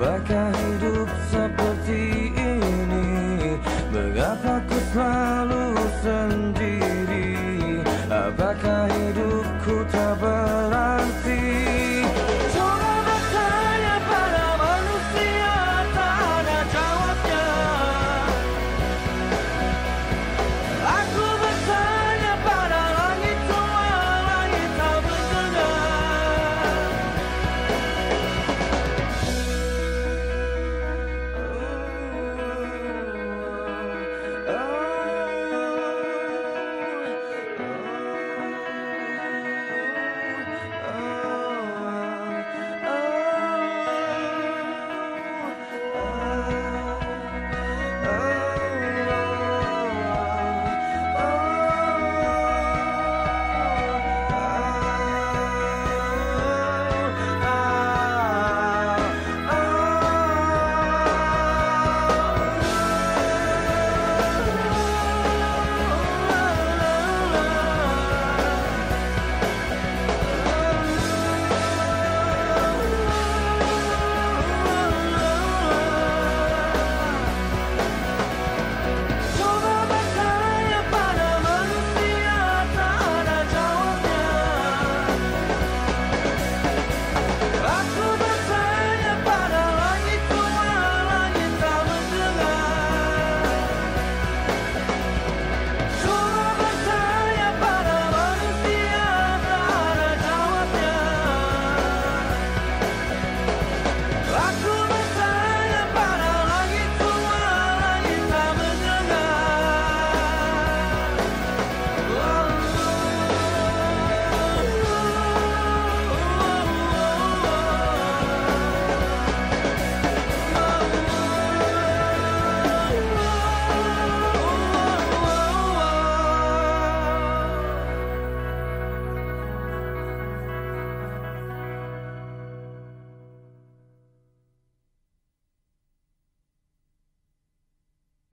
Apakah hidup seperti ini? Mengapa ku selalu sendiri? Apakah